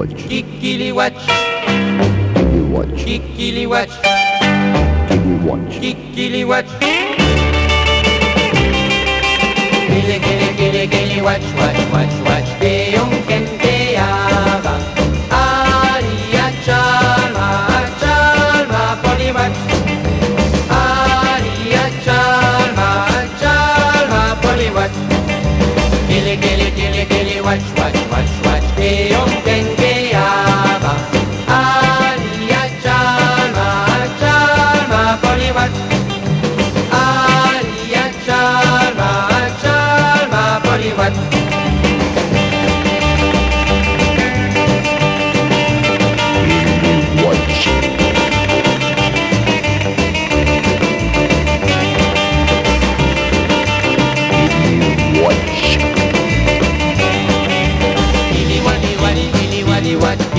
watch, Kikili watch, Kili watch, kikili watch, Kili watch. kikili watch.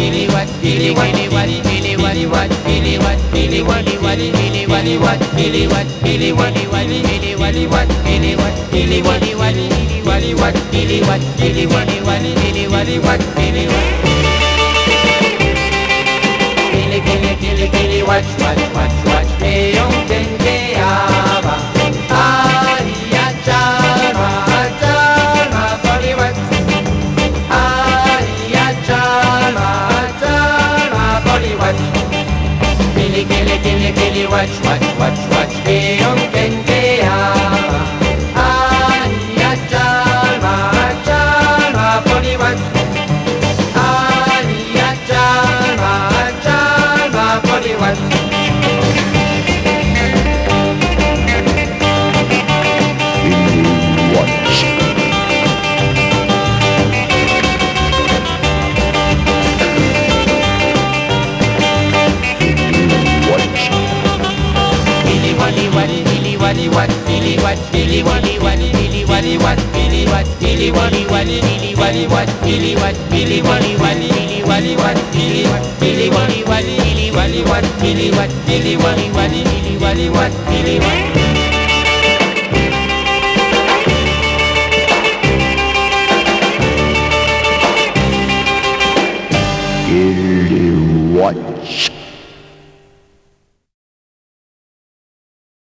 Waddy wad billy wad billy waddy waddy billy waddy wad billy wad billy waddy waddy billy waddy wad billy wad billy waddy waddy billy waddy wad billy wad billy waddy waddy billy waddy wad billy wad billy waddy waddy billy waddy wad billy wad watch watch watch watch Keong kente aba Aria chalma chalma Bolly watch. Aria chalma chalma Bolly watch waddy wad billy wad billy waddy waddy billy waddy wad billy wad billy waddy waddy billy waddy wad billy wad billy waddy waddy billy waddy wad billy wad billy waddy waddy billy waddy wad billy wad billy waddy waddy billy waddy wad billy wad Kili watch.